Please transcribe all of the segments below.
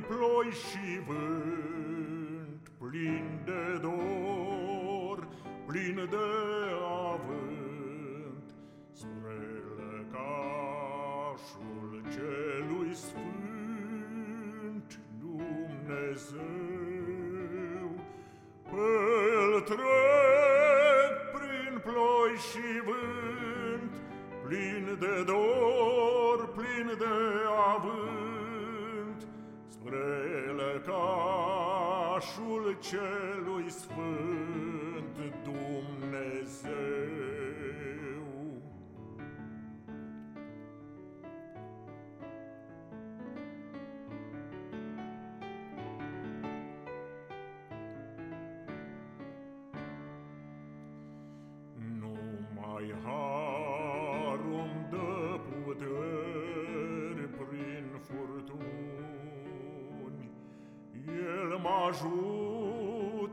ploi și vânt, plin de dor, plin de avânt, spre lăcașul celui sfânt Dumnezeu. Pe-l trec prin ploi și vânt, plin de dor, lăcașul celui sfânt Dumnezeu. Numai harul dă puteri prin furtuni, El mă ajută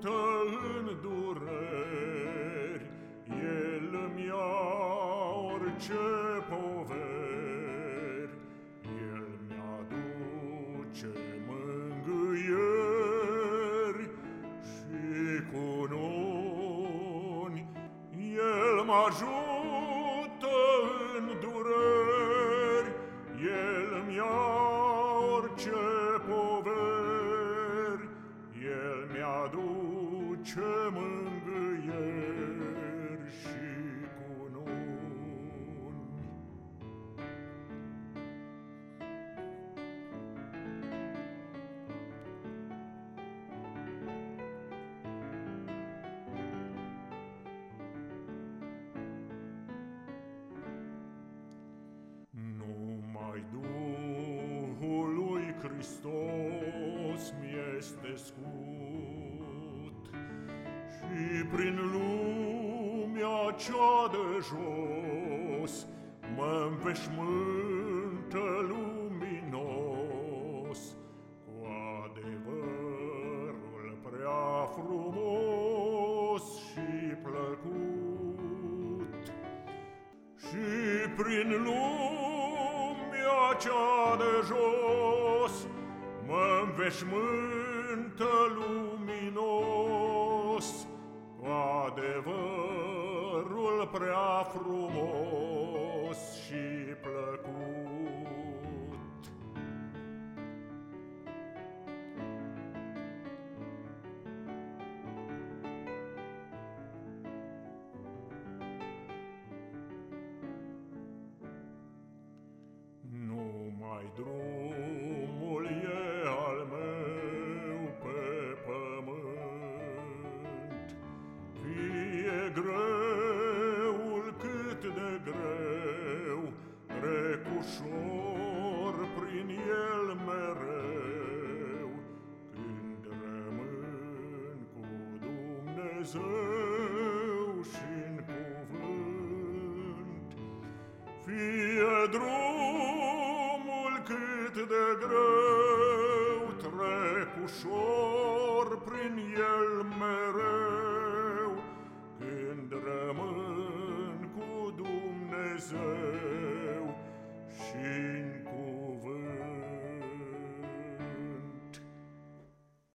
în dureri, El îmi ia orice poveri, El mi-aduce mângâieri și cununi, El mă ajută Hristos mi-este scut Și prin lumea cea de jos mă înveșmântă luminos. Cu adevărul prea frumos și plăcut și prin lumea cea de jos mă înveșmântă luminos. Cu adevărul prea frumos drumul e al meu pe pământ, Fie greul cât de greu, Trec ușor prin el mereu, Când rămân cu Dumnezeu și-n cuvânt. Fie drumul cât de greu, trec ușor prin el mereu,